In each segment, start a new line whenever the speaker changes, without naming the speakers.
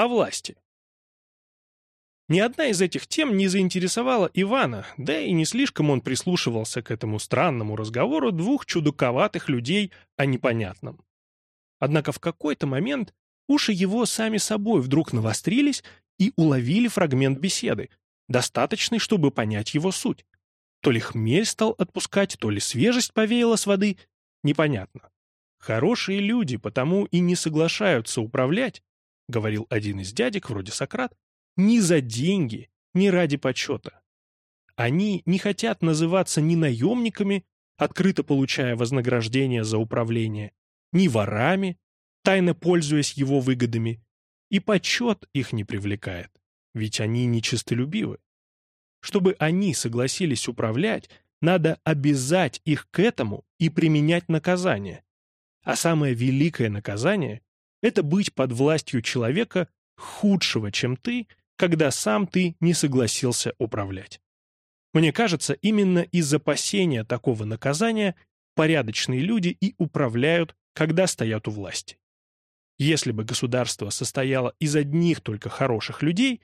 о власти. Ни одна из этих тем не заинтересовала Ивана, да и не слишком он прислушивался к этому странному разговору двух чудаковатых людей о непонятном. Однако в какой-то момент уши его сами собой вдруг навострились и уловили фрагмент беседы, достаточный, чтобы понять его суть. То ли хмель стал отпускать, то ли свежесть повеяла с воды, непонятно. Хорошие люди потому и не соглашаются управлять, говорил один из дядек, вроде Сократ, ни за деньги, ни ради почета. Они не хотят называться ни наемниками, открыто получая вознаграждение за управление, ни ворами, тайно пользуясь его выгодами, и почет их не привлекает, ведь они нечистолюбивы. Чтобы они согласились управлять, надо обязать их к этому и применять наказание. А самое великое наказание — это быть под властью человека худшего, чем ты, когда сам ты не согласился управлять. Мне кажется, именно из опасения такого наказания порядочные люди и управляют, когда стоят у власти. Если бы государство состояло из одних только хороших людей,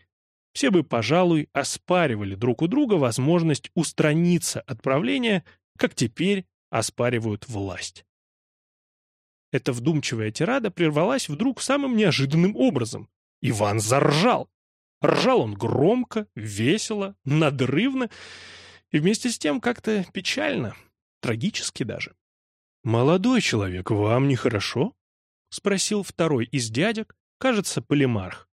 все бы, пожалуй, оспаривали друг у друга возможность устраниться от правления, как теперь оспаривают власть. Эта вдумчивая тирада прервалась вдруг самым неожиданным образом. Иван заржал. Ржал он громко, весело, надрывно и вместе с тем как-то печально, трагически даже. «Молодой человек, вам нехорошо?» — спросил второй из дядек, кажется, полимарх.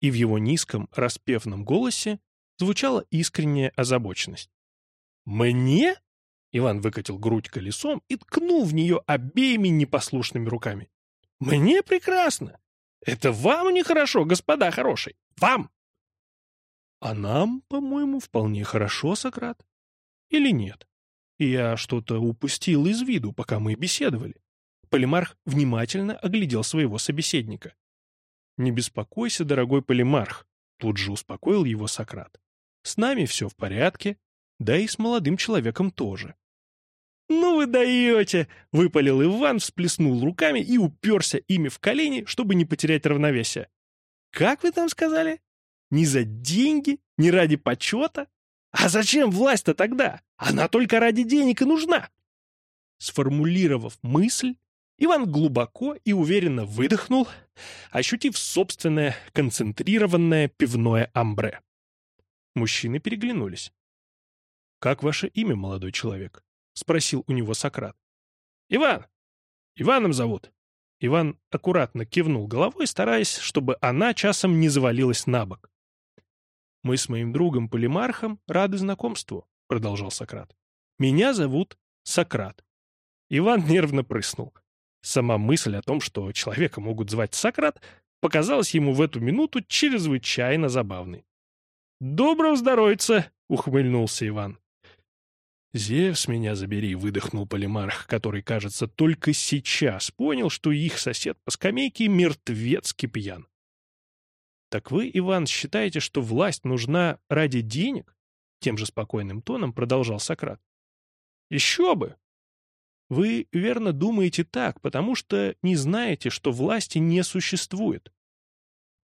И в его низком, распевном голосе звучала искренняя озабоченность. «Мне?» — Иван выкатил грудь колесом и ткнул в нее обеими непослушными руками. «Мне прекрасно! Это вам нехорошо, господа хорошие! Вам!» А нам, по-моему, вполне хорошо, Сократ. Или нет? Я что-то упустил из виду, пока мы беседовали. Полимарх внимательно оглядел своего собеседника. «Не беспокойся, дорогой Полимарх», — тут же успокоил его Сократ. «С нами все в порядке, да и с молодым человеком тоже». «Ну вы даете!» — выпалил Иван, всплеснул руками и уперся ими в колени, чтобы не потерять равновесие. «Как вы там сказали?» Ни за деньги, ни ради почета? А зачем власть-то тогда? Она только ради денег и нужна. Сформулировав мысль, Иван глубоко и уверенно выдохнул, ощутив собственное концентрированное пивное амбре. Мужчины переглянулись. «Как ваше имя, молодой человек?» — спросил у него Сократ. «Иван! Иваном зовут!» Иван аккуратно кивнул головой, стараясь, чтобы она часом не завалилась на бок. «Мы с моим другом Полимархом рады знакомству», — продолжал Сократ. «Меня зовут Сократ». Иван нервно прыснул. Сама мысль о том, что человека могут звать Сократ, показалась ему в эту минуту чрезвычайно забавной. «Доброго здоровья!» — ухмыльнулся Иван. «Зевс, меня забери!» — выдохнул Полимарх, который, кажется, только сейчас понял, что их сосед по скамейке мертвецки пьян. «Так вы, Иван, считаете, что власть нужна ради денег?» Тем же спокойным тоном продолжал Сократ. «Еще бы! Вы верно думаете так, потому что не знаете, что власти не существует».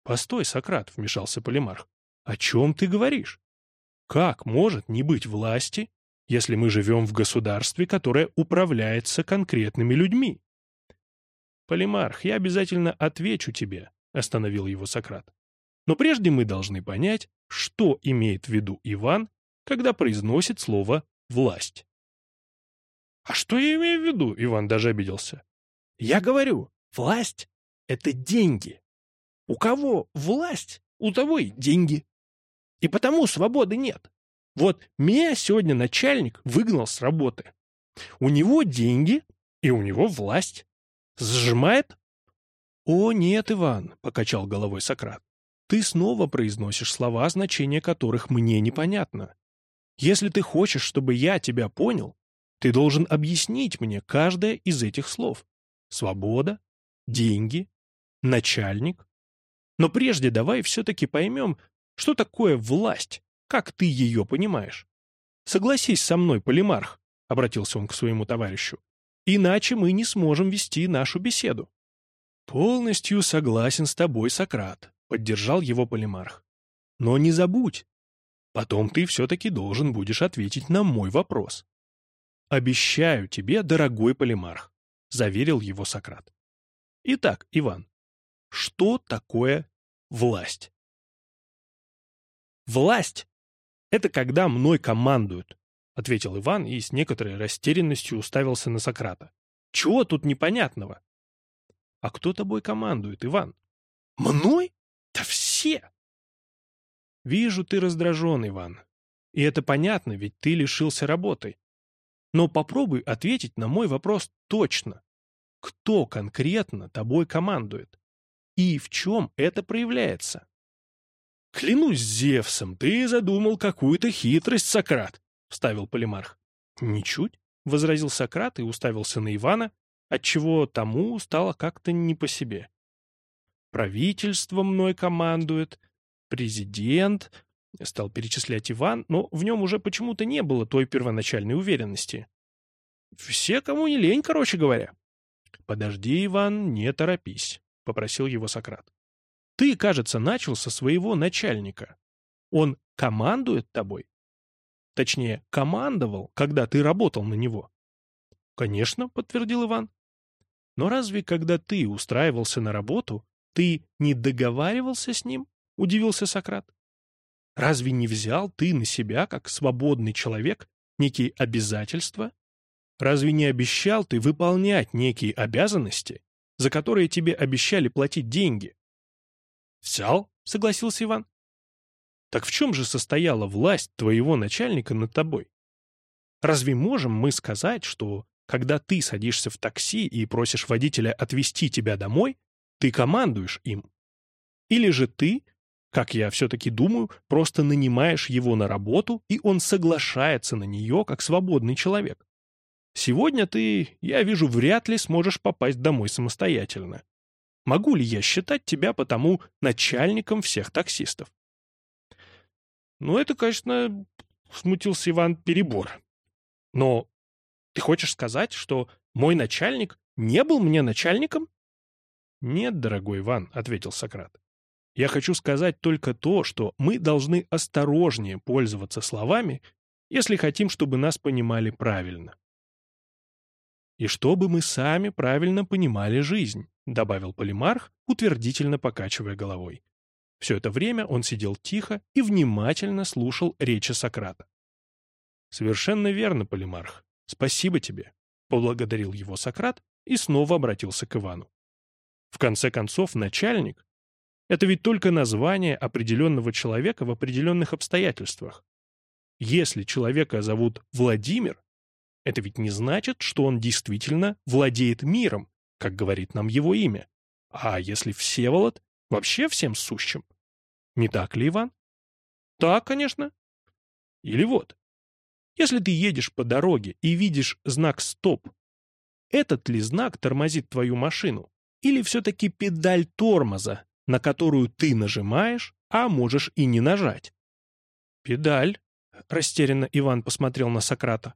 «Постой, Сократ», — вмешался Полимарх. «О чем ты говоришь? Как может не быть власти, если мы живем в государстве, которое управляется конкретными людьми?» «Полимарх, я обязательно отвечу тебе», — остановил его Сократ. Но прежде мы должны понять, что имеет в виду Иван, когда произносит слово «власть». «А что я имею в виду?» — Иван даже обиделся. «Я говорю, власть — это деньги. У кого власть, у того и деньги. И потому свободы нет. Вот меня сегодня начальник выгнал с работы. У него деньги, и у него власть. Сжимает?» «О, нет, Иван», — покачал головой Сократ. Ты снова произносишь слова, значение которых мне непонятно. Если ты хочешь, чтобы я тебя понял, ты должен объяснить мне каждое из этих слов. Свобода, деньги, начальник. Но прежде давай все-таки поймем, что такое власть, как ты ее понимаешь. Согласись со мной, Полимарх, — обратился он к своему товарищу, — иначе мы не сможем вести нашу беседу. Полностью согласен с тобой, Сократ, поддержал его полимарх. Но не забудь, потом ты все-таки должен будешь ответить на мой вопрос. Обещаю тебе, дорогой полимарх, заверил его Сократ. Итак, Иван, что такое власть? Власть — это когда мной командуют, ответил Иван и с некоторой растерянностью уставился на Сократа. Чего тут непонятного? А кто тобой командует, Иван? Мной? Да все! Вижу, ты раздражен, Иван. И это понятно, ведь ты лишился работы. Но попробуй ответить на мой вопрос точно. Кто конкретно тобой командует? И в чем это проявляется? «Клянусь Зевсом, ты задумал какую-то хитрость, Сократ», — вставил Полимарх. «Ничуть», — возразил Сократ и уставился на Ивана, отчего тому стало как-то не по себе. «Правительство мной командует, президент», — стал перечислять Иван, но в нем уже почему-то не было той первоначальной уверенности. «Все, кому не лень, короче говоря». «Подожди, Иван, не торопись», — попросил его Сократ. «Ты, кажется, начал со своего начальника. Он командует тобой?» Точнее, командовал, когда ты работал на него. «Конечно», — подтвердил Иван. «Но разве, когда ты устраивался на работу, ты не договаривался с ним?» — удивился Сократ. «Разве не взял ты на себя, как свободный человек, некие обязательства? Разве не обещал ты выполнять некие обязанности, за которые тебе обещали платить деньги?» «Взял», — согласился Иван. Так в чем же состояла власть твоего начальника над тобой? Разве можем мы сказать, что когда ты садишься в такси и просишь водителя отвезти тебя домой, ты командуешь им? Или же ты, как я все-таки думаю, просто нанимаешь его на работу, и он соглашается на нее как свободный человек? Сегодня ты, я вижу, вряд ли сможешь попасть домой самостоятельно. Могу ли я считать тебя потому начальником всех таксистов? Ну, это, конечно, смутился Иван, перебор. Но ты хочешь сказать, что мой начальник не был мне начальником? Нет, дорогой Иван, ответил Сократ. Я хочу сказать только то, что мы должны осторожнее пользоваться словами, если хотим, чтобы нас понимали правильно. И чтобы мы сами правильно понимали жизнь, добавил Полимарх, утвердительно покачивая головой. Все это время он сидел тихо и внимательно слушал речи Сократа. «Совершенно верно, Полимарх. Спасибо тебе», — поблагодарил его Сократ и снова обратился к Ивану. В конце концов, начальник — это ведь только название определенного человека в определенных обстоятельствах. Если человека зовут Владимир, это ведь не значит, что он действительно владеет миром, как говорит нам его имя. А если Всеволод, вообще всем сущим? Не так ли, Иван? Так, конечно. Или вот. Если ты едешь по дороге и видишь знак «Стоп», этот ли знак тормозит твою машину? Или все-таки педаль тормоза, на которую ты нажимаешь, а можешь и не нажать? Педаль, растерянно Иван посмотрел на Сократа.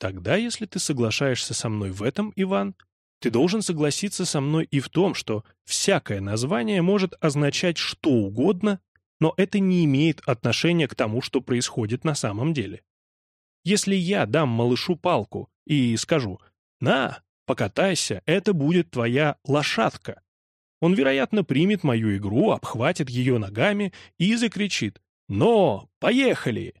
Тогда, если ты соглашаешься со мной в этом, Иван, ты должен согласиться со мной и в том, что всякое название может означать что угодно, но это не имеет отношения к тому, что происходит на самом деле. Если я дам малышу палку и скажу «На, покатайся, это будет твоя лошадка», он, вероятно, примет мою игру, обхватит ее ногами и закричит «Но, поехали!».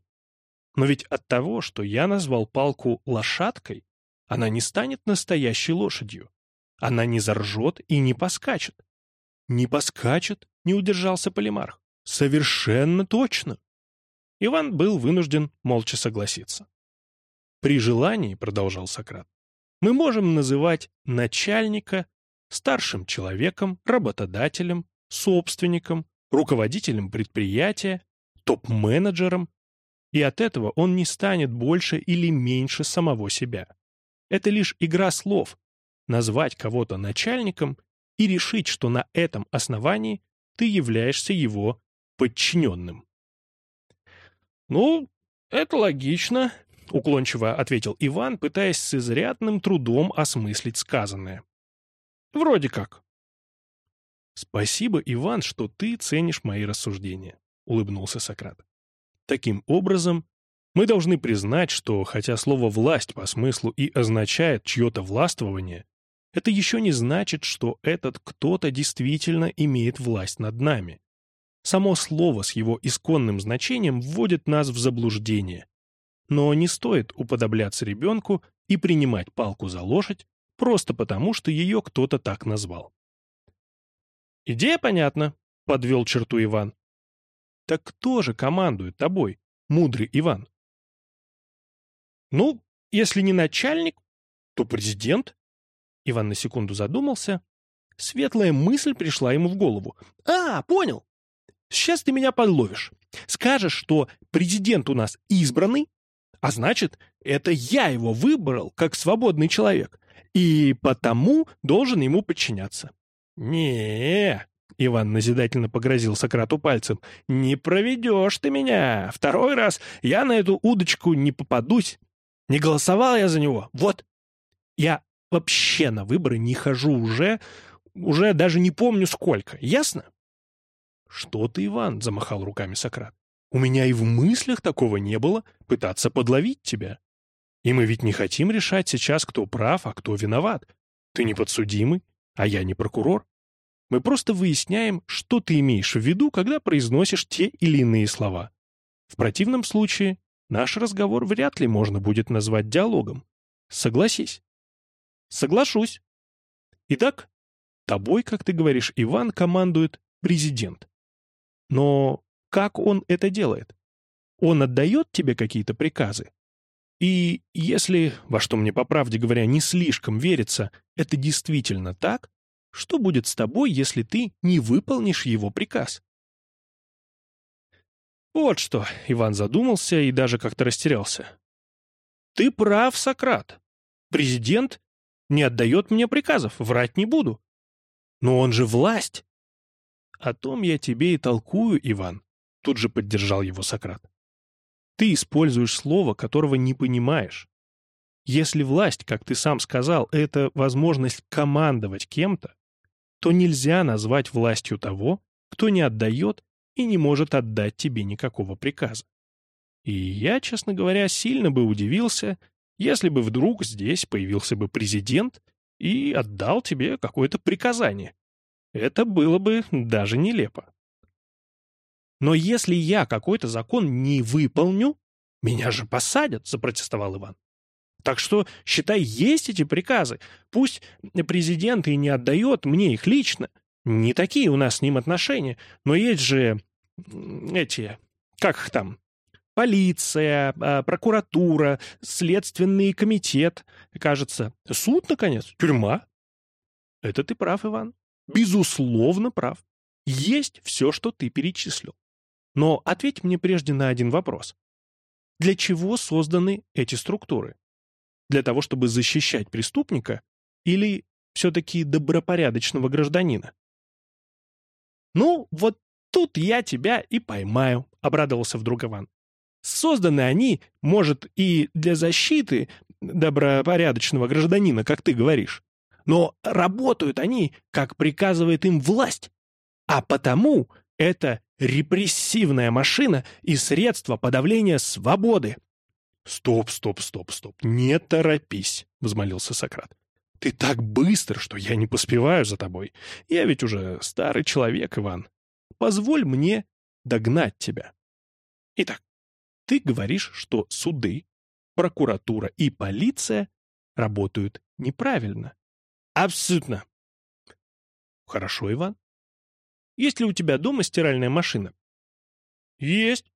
Но ведь от того, что я назвал палку лошадкой, она не станет настоящей лошадью. Она не заржет и не поскачет. Не поскачет, не удержался Полимарх. Совершенно точно. Иван был вынужден молча согласиться. При желании, продолжал Сократ, мы можем называть начальника старшим человеком, работодателем, собственником, руководителем предприятия, топ-менеджером, и от этого он не станет больше или меньше самого себя. Это лишь игра слов. Назвать кого-то начальником и решить, что на этом основании ты являешься его подчиненным. «Ну, это логично», — уклончиво ответил Иван, пытаясь с изрядным трудом осмыслить сказанное. «Вроде как». «Спасибо, Иван, что ты ценишь мои рассуждения», — улыбнулся Сократ. Таким образом, мы должны признать, что, хотя слово «власть» по смыслу и означает чье-то властвование, это еще не значит, что этот кто-то действительно имеет власть над нами. Само слово с его исконным значением вводит нас в заблуждение. Но не стоит уподобляться ребенку и принимать палку за лошадь просто потому, что ее кто-то так назвал. «Идея понятна», — подвел черту Иван. «Так кто же командует тобой, мудрый Иван?» «Ну, если не начальник, то президент». Иван на секунду задумался. Светлая мысль пришла ему в голову. «А, понял. Сейчас ты меня подловишь. Скажешь, что президент у нас избранный, а значит, это я его выбрал как свободный человек, и потому должен ему подчиняться. не Иван назидательно погрозил Сократу пальцем. «Не проведешь ты меня! Второй раз я на эту удочку не попадусь. Не голосовал я за него. Вот. Я вообще на выборы не хожу уже, уже даже не помню сколько. Ясно?» «Что ты, Иван?» — замахал руками Сократ. «У меня и в мыслях такого не было пытаться подловить тебя. И мы ведь не хотим решать сейчас, кто прав, а кто виноват. Ты не подсудимый, а я не прокурор. Мы просто выясняем, что ты имеешь в виду, когда произносишь те или иные слова. В противном случае наш разговор вряд ли можно будет назвать диалогом. Согласись. Соглашусь. Итак, тобой, как ты говоришь, Иван командует президент. Но как он это делает? Он отдает тебе какие-то приказы? И если, во что мне по правде говоря не слишком верится, это действительно так, что будет с тобой, если ты не выполнишь его приказ? Вот что, Иван задумался и даже как-то растерялся. Ты прав, Сократ. Президент не отдает мне приказов, врать не буду. Но он же власть. «О том я тебе и толкую, Иван», — тут же поддержал его Сократ. «Ты используешь слово, которого не понимаешь. Если власть, как ты сам сказал, это возможность командовать кем-то, то нельзя назвать властью того, кто не отдает и не может отдать тебе никакого приказа. И я, честно говоря, сильно бы удивился, если бы вдруг здесь появился бы президент и отдал тебе какое-то приказание. Это было бы даже нелепо. Но если я какой-то закон не выполню, меня же посадят, запротестовал Иван. Так что, считай, есть эти приказы. Пусть президент и не отдает мне их лично. Не такие у нас с ним отношения. Но есть же эти, как их там, полиция, а, прокуратура, следственный комитет, кажется, суд, наконец, тюрьма. Это ты прав, Иван безусловно прав. Есть все, что ты перечислил. Но ответь мне прежде на один вопрос. Для чего созданы эти структуры? Для того, чтобы защищать преступника или все-таки добропорядочного гражданина? «Ну, вот тут я тебя и поймаю», — обрадовался вдруг Иван. «Созданы они, может, и для защиты добропорядочного гражданина, как ты говоришь, но работают они, как приказывает им власть. А потому это репрессивная машина и средство подавления свободы. «Стоп, стоп, стоп, стоп, не торопись», — взмолился Сократ. «Ты так быстро, что я не поспеваю за тобой. Я ведь уже старый человек, Иван. Позволь мне догнать тебя. Итак, ты говоришь, что суды, прокуратура и полиция работают неправильно. Абсолютно. Хорошо, Иван. Есть ли у тебя дома стиральная машина? Есть.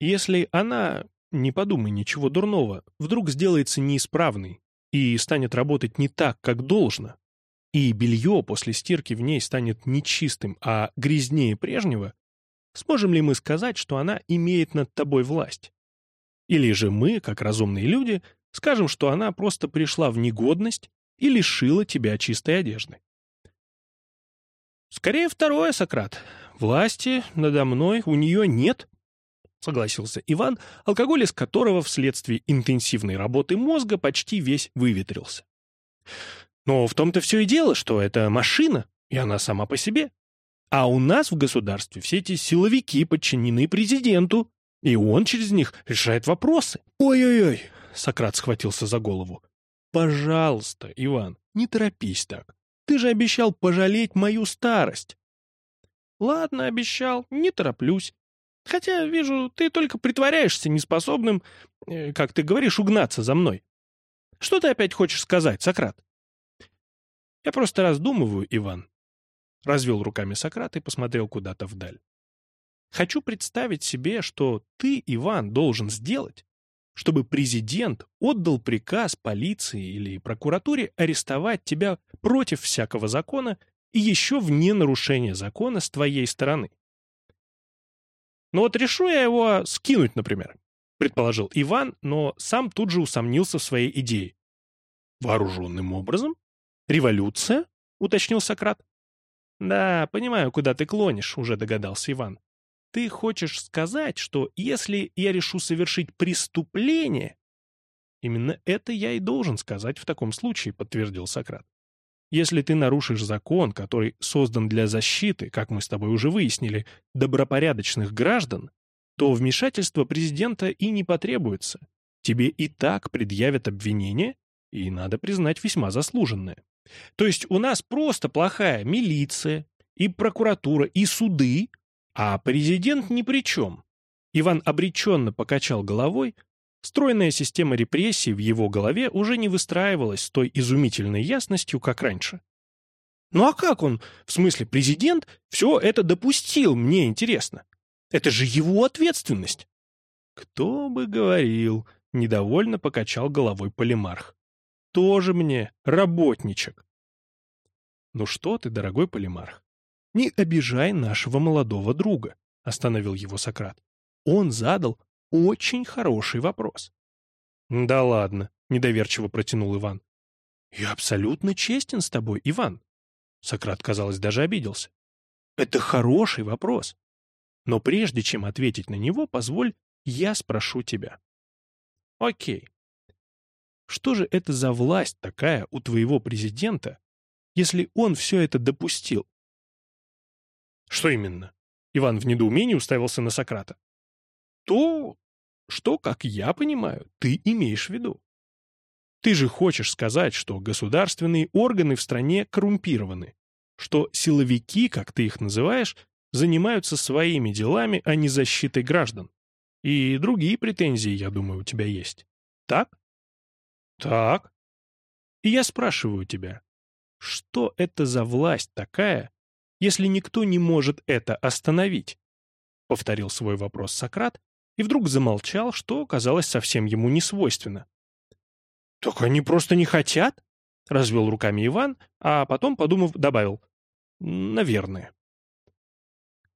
Если она, не подумай ничего дурного, вдруг сделается неисправной и станет работать не так, как должно, и белье после стирки в ней станет не чистым, а грязнее прежнего, сможем ли мы сказать, что она имеет над тобой власть? Или же мы, как разумные люди, скажем, что она просто пришла в негодность и лишила тебя чистой одежды. Скорее второе, Сократ. Власти надо мной у нее нет, согласился Иван, алкоголь из которого вследствие интенсивной работы мозга почти весь выветрился. Но в том-то все и дело, что это машина, И она сама по себе. А у нас в государстве все эти силовики подчинены президенту, и он через них решает вопросы. Ой-ой-ой, Сократ схватился за голову. Пожалуйста, Иван, не торопись так. Ты же обещал пожалеть мою старость. Ладно, обещал, не тороплюсь. Хотя, вижу, ты только притворяешься неспособным, э, как ты говоришь, угнаться за мной. Что ты опять хочешь сказать, Сократ? Я просто раздумываю, Иван. Развел руками Сократ и посмотрел куда-то вдаль. Хочу представить себе, что ты, Иван, должен сделать, чтобы президент отдал приказ полиции или прокуратуре арестовать тебя против всякого закона и еще вне нарушения закона с твоей стороны. Ну вот решу я его скинуть, например, предположил Иван, но сам тут же усомнился в своей идее. Вооруженным образом? Революция? уточнил Сократ. Да, понимаю, куда ты клонишь, уже догадался Иван. Ты хочешь сказать, что если я решу совершить преступление... Именно это я и должен сказать в таком случае, подтвердил Сократ. Если ты нарушишь закон, который создан для защиты, как мы с тобой уже выяснили, добропорядочных граждан, то вмешательство президента и не потребуется. Тебе и так предъявят обвинение, и, надо признать, весьма заслуженное. То есть у нас просто плохая милиция, и прокуратура, и суды, а президент ни при чем. Иван обреченно покачал головой, Стройная система репрессий в его голове уже не выстраивалась с той изумительной ясностью, как раньше. Ну а как он, в смысле президент, все это допустил, мне интересно? Это же его ответственность. Кто бы говорил, недовольно покачал головой полимарх. Тоже мне работничек. Ну что ты, дорогой полимарх, не обижай нашего молодого друга, остановил его Сократ. Он задал очень хороший вопрос. «Да ладно», — недоверчиво протянул Иван. «Я абсолютно честен с тобой, Иван». Сократ, казалось, даже обиделся. «Это хороший вопрос. Но прежде чем ответить на него, позволь, я спрошу тебя». «Окей. Что же это за власть такая у твоего президента, если он все это допустил?» «Что именно?» Иван в недоумении уставился на Сократа то, что, как я понимаю, ты имеешь в виду. Ты же хочешь сказать, что государственные органы в стране коррумпированы, что силовики, как ты их называешь, занимаются своими делами, а не защитой граждан. И другие претензии, я думаю, у тебя есть. Так? Так. И я спрашиваю тебя, что это за власть такая, если никто не может это остановить? Повторил свой вопрос Сократ, и вдруг замолчал, что казалось совсем ему не свойственно. «Так они просто не хотят?» — развел руками Иван, а потом, подумав, добавил. «Наверное».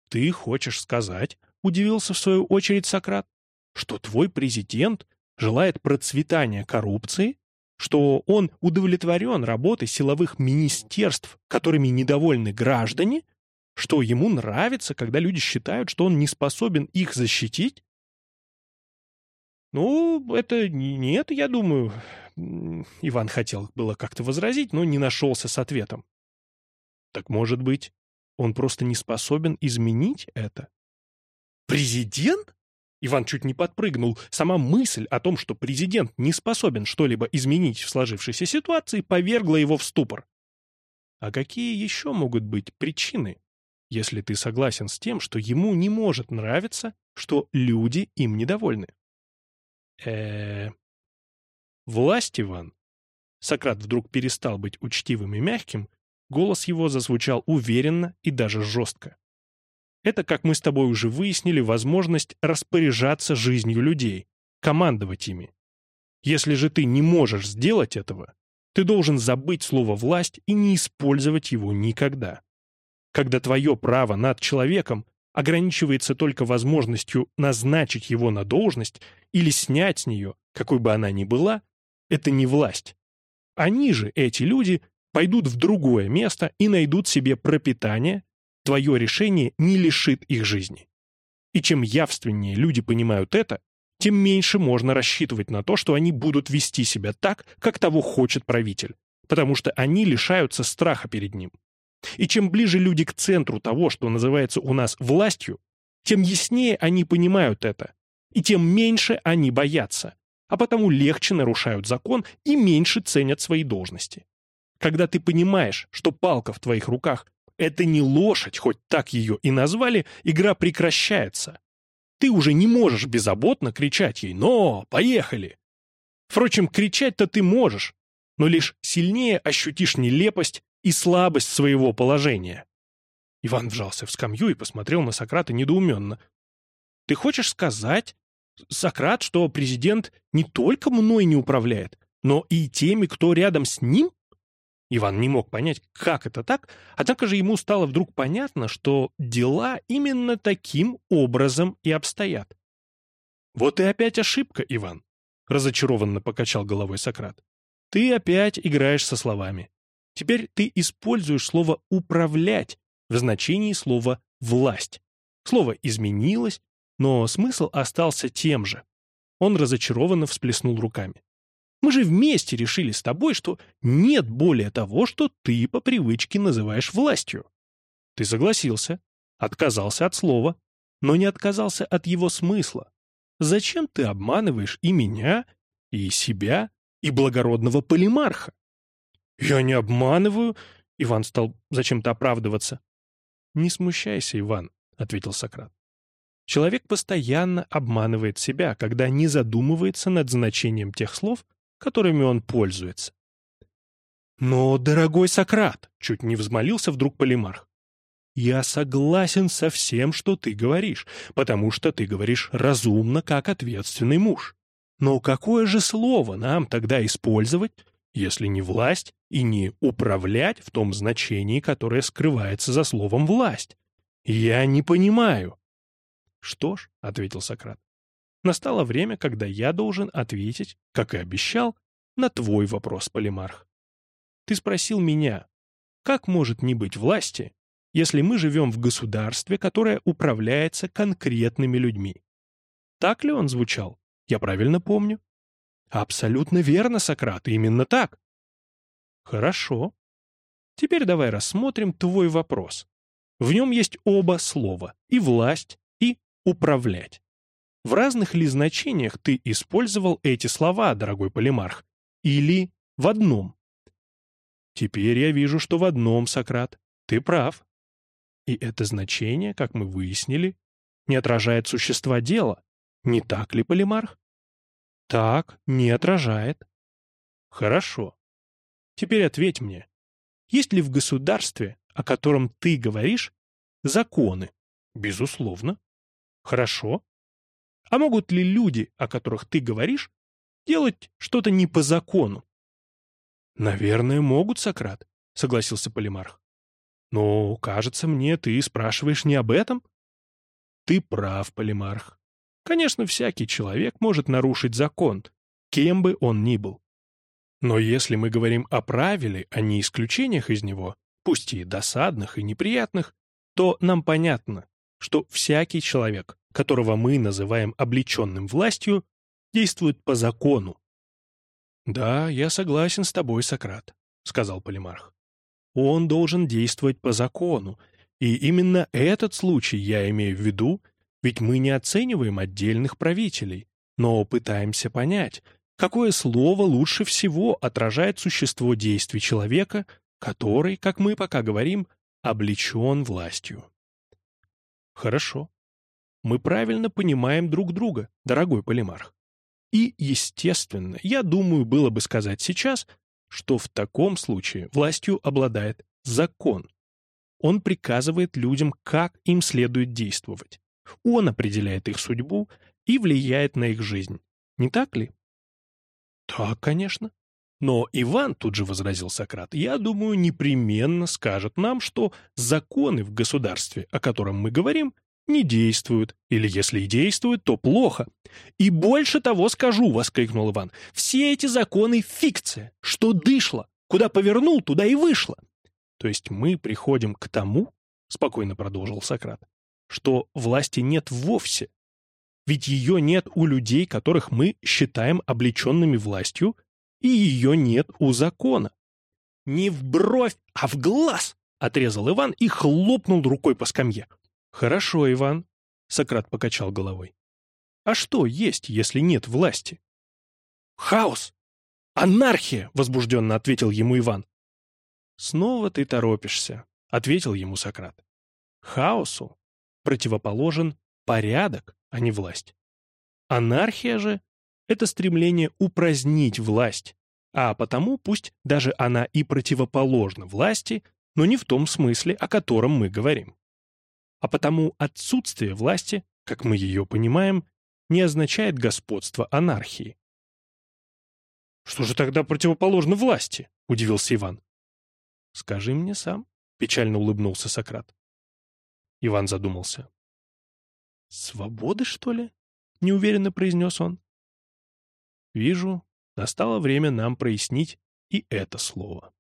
«Ты хочешь сказать, — удивился в свою очередь Сократ, — что твой президент желает процветания коррупции, что он удовлетворен работой силовых министерств, которыми недовольны граждане, что ему нравится, когда люди считают, что он не способен их защитить, «Ну, это нет, я думаю...» Иван хотел было как-то возразить, но не нашелся с ответом. «Так, может быть, он просто не способен изменить это?» «Президент?» Иван чуть не подпрыгнул. Сама мысль о том, что президент не способен что-либо изменить в сложившейся ситуации, повергла его в ступор. А какие еще могут быть причины, если ты согласен с тем, что ему не может нравиться, что люди им недовольны? Э Власть, Иван. Сократ вдруг перестал быть учтивым и мягким, голос его зазвучал уверенно и даже жестко. Это, как мы с тобой уже выяснили, возможность распоряжаться жизнью людей, командовать ими. Если же ты не можешь сделать этого, ты должен забыть слово «власть» и не использовать его никогда. Когда твое право над человеком ограничивается только возможностью назначить его на должность или снять с нее, какой бы она ни была, это не власть. Они же, эти люди, пойдут в другое место и найдут себе пропитание, твое решение не лишит их жизни. И чем явственнее люди понимают это, тем меньше можно рассчитывать на то, что они будут вести себя так, как того хочет правитель, потому что они лишаются страха перед ним. И чем ближе люди к центру того, что называется у нас властью, тем яснее они понимают это, и тем меньше они боятся, а потому легче нарушают закон и меньше ценят свои должности. Когда ты понимаешь, что палка в твоих руках — это не лошадь, хоть так ее и назвали, игра прекращается. Ты уже не можешь беззаботно кричать ей «Но! Поехали!». Впрочем, кричать-то ты можешь, но лишь сильнее ощутишь нелепость и слабость своего положения. Иван вжался в скамью и посмотрел на Сократа недоуменно. «Ты хочешь сказать, Сократ, что президент не только мной не управляет, но и теми, кто рядом с ним?» Иван не мог понять, как это так, однако же ему стало вдруг понятно, что дела именно таким образом и обстоят. «Вот и опять ошибка, Иван», — разочарованно покачал головой Сократ. «Ты опять играешь со словами. Теперь ты используешь слово «управлять» в значении слова «власть». Слово изменилось, но смысл остался тем же. Он разочарованно всплеснул руками. Мы же вместе решили с тобой, что нет более того, что ты по привычке называешь властью. Ты согласился, отказался от слова, но не отказался от его смысла. Зачем ты обманываешь и меня, и себя, и благородного полимарха? Я не обманываю, Иван стал зачем-то оправдываться. Не смущайся, Иван, ответил Сократ. Человек постоянно обманывает себя, когда не задумывается над значением тех слов, которыми он пользуется. «Но, дорогой Сократ!» — чуть не взмолился вдруг Полимарх. «Я согласен со всем, что ты говоришь, потому что ты говоришь разумно, как ответственный муж. Но какое же слово нам тогда использовать, если не власть и не управлять в том значении, которое скрывается за словом «власть»? Я не понимаю». «Что ж», — ответил Сократ, Настало время, когда я должен ответить, как и обещал, на твой вопрос, Полимарх. Ты спросил меня, как может не быть власти, если мы живем в государстве, которое управляется конкретными людьми? Так ли он звучал? Я правильно помню? Абсолютно верно, Сократ, именно так. Хорошо. Теперь давай рассмотрим твой вопрос. В нем есть оба слова — и власть, и управлять. В разных ли значениях ты использовал эти слова, дорогой полимарх? Или в одном? Теперь я вижу, что в одном, Сократ. Ты прав. И это значение, как мы выяснили, не отражает существа дела. Не так ли, полимарх? Так, не отражает. Хорошо. Теперь ответь мне. Есть ли в государстве, о котором ты говоришь, законы? Безусловно. Хорошо. А могут ли люди, о которых ты говоришь, делать что-то не по закону? Наверное, могут, Сократ, согласился Полимарх. Но, кажется мне, ты спрашиваешь не об этом. Ты прав, Полимарх. Конечно, всякий человек может нарушить закон, кем бы он ни был. Но если мы говорим о правиле, а не исключениях из него, пусть и досадных и неприятных, то нам понятно, что всякий человек которого мы называем облеченным властью, действует по закону. «Да, я согласен с тобой, Сократ», — сказал Полимарх. «Он должен действовать по закону, и именно этот случай я имею в виду, ведь мы не оцениваем отдельных правителей, но пытаемся понять, какое слово лучше всего отражает существо действий человека, который, как мы пока говорим, облечен властью». «Хорошо», мы правильно понимаем друг друга, дорогой полимарх. И, естественно, я думаю, было бы сказать сейчас, что в таком случае властью обладает закон. Он приказывает людям, как им следует действовать. Он определяет их судьбу и влияет на их жизнь. Не так ли? Так, конечно. Но Иван, тут же возразил Сократ, я думаю, непременно скажет нам, что законы в государстве, о котором мы говорим, не действуют, или если и действуют, то плохо. И больше того скажу, — воскликнул Иван, — все эти законы — фикция, что дышло, куда повернул, туда и вышло. То есть мы приходим к тому, — спокойно продолжил Сократ, — что власти нет вовсе. Ведь ее нет у людей, которых мы считаем облеченными властью, и ее нет у закона. «Не в бровь, а в глаз!» — отрезал Иван и хлопнул рукой по скамье. Хорошо, Иван, Сократ покачал головой. А что есть, если нет власти? Хаос! Анархия! возбужденно ответил ему Иван. Снова ты торопишься, ответил ему Сократ. Хаосу противоположен порядок, а не власть. Анархия же — это стремление упразднить власть, а потому пусть даже она и противоположна власти, но не в том смысле, о котором мы говорим. А потому отсутствие власти, как мы ее понимаем, не означает господство анархии. «Что же тогда противоположно власти?» — удивился Иван. «Скажи мне сам», — печально улыбнулся Сократ. Иван задумался. «Свободы, что ли?» — неуверенно произнес он. «Вижу, настало время нам прояснить и это слово».